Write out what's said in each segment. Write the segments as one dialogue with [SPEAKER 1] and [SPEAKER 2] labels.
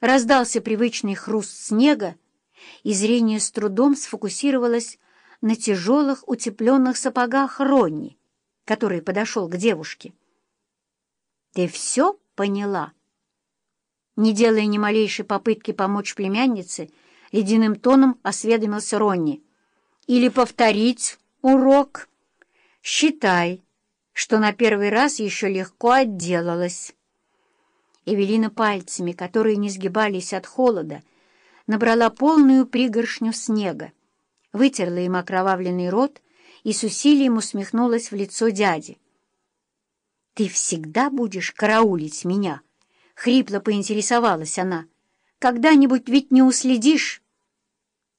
[SPEAKER 1] Раздался привычный хруст снега, и зрение с трудом сфокусировалось на тяжелых утепленных сапогах Ронни, который подошел к девушке. «Ты все поняла?» Не делая ни малейшей попытки помочь племяннице, ледяным тоном осведомился Ронни. «Или повторить урок? Считай, что на первый раз еще легко отделалась». Эвелина пальцами, которые не сгибались от холода, набрала полную пригоршню снега, вытерла им окровавленный рот и с усилием усмехнулась в лицо дяди. «Ты всегда будешь караулить меня?» — хрипло поинтересовалась она. «Когда-нибудь ведь не уследишь?»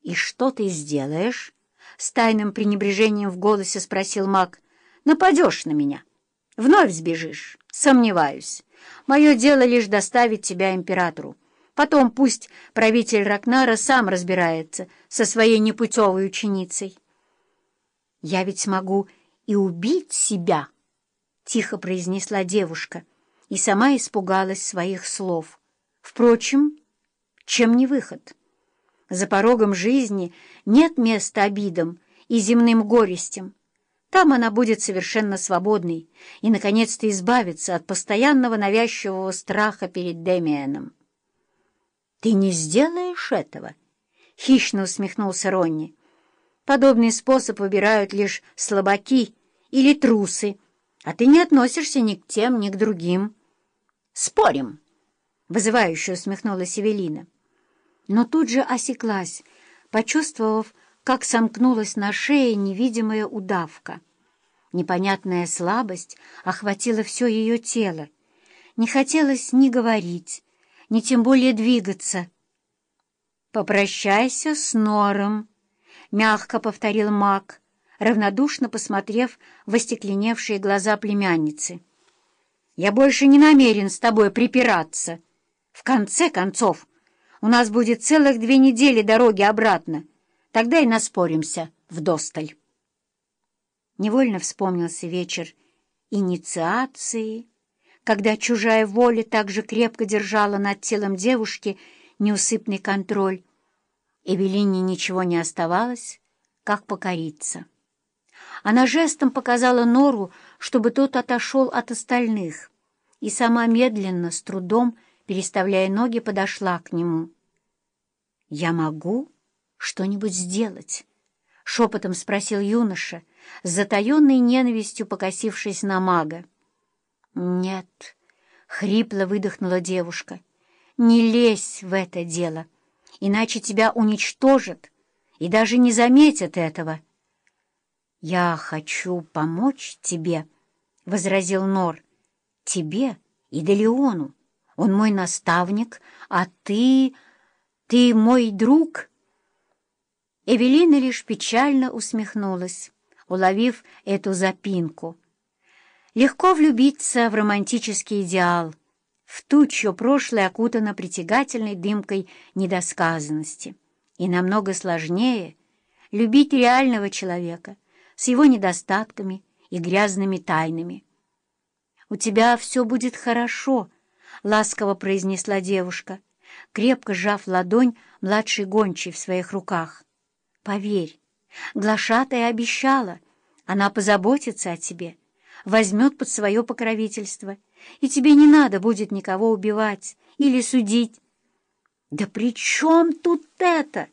[SPEAKER 1] «И что ты сделаешь?» — с тайным пренебрежением в голосе спросил маг. «Нападешь на меня? Вновь сбежишь? Сомневаюсь. Мое дело лишь доставить тебя императору. Потом пусть правитель Ракнара сам разбирается со своей непутевой ученицей. «Я ведь смогу и убить себя», — тихо произнесла девушка, и сама испугалась своих слов. Впрочем, чем не выход? За порогом жизни нет места обидам и земным горестям. Там она будет совершенно свободной и, наконец-то, избавится от постоянного навязчивого страха перед Демианом. «Ты не сделаешь этого?» — хищно усмехнулся Ронни. «Подобный способ выбирают лишь слабаки или трусы, а ты не относишься ни к тем, ни к другим». «Спорим!» — вызывающе усмехнулась Эвелина. Но тут же осеклась, почувствовав, как сомкнулась на шее невидимая удавка. Непонятная слабость охватила все ее тело. Не хотелось ни говорить, ни тем более двигаться. «Попрощайся с Нором», — мягко повторил маг, равнодушно посмотрев в остекленевшие глаза племянницы. «Я больше не намерен с тобой припираться. В конце концов, у нас будет целых две недели дороги обратно. Тогда и наспоримся вдосталь». Невольно вспомнился вечер инициации, когда чужая воля так же крепко держала над телом девушки неусыпный контроль. Эвелине ничего не оставалось, как покориться. Она жестом показала Нору, чтобы тот отошел от остальных, и сама медленно, с трудом, переставляя ноги, подошла к нему. «Я могу что-нибудь сделать?» — шепотом спросил юноша, с затаенной ненавистью покосившись на мага. «Нет», — хрипло выдохнула девушка, — «не лезь в это дело, иначе тебя уничтожат и даже не заметят этого». «Я хочу помочь тебе», — возразил Нор, — «тебе и Делеону. Он мой наставник, а ты... ты мой друг». Эвелина лишь печально усмехнулась, уловив эту запинку — Легко влюбиться в романтический идеал, в ту, чье прошлое окутано притягательной дымкой недосказанности. И намного сложнее любить реального человека с его недостатками и грязными тайнами. «У тебя все будет хорошо», — ласково произнесла девушка, крепко сжав ладонь младшей гончей в своих руках. «Поверь, глашатая обещала, она позаботится о тебе» возьмет под свое покровительство, и тебе не надо будет никого убивать или судить. «Да при чем тут это?»